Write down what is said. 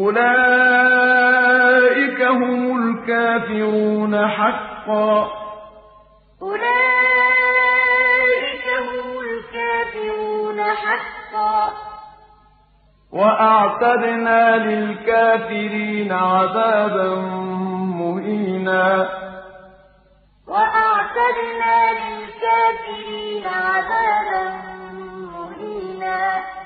أُولَٰئِكَ هُمُ الْكَافِرُونَ حَقًّا ۚ. وَأَعْتَدْنَا لِلْكَافِرِينَ عَذَابًا مُّهِينًا. وَأَعْتَدْنَا لِلْكَافِرِينَ عَذَابًا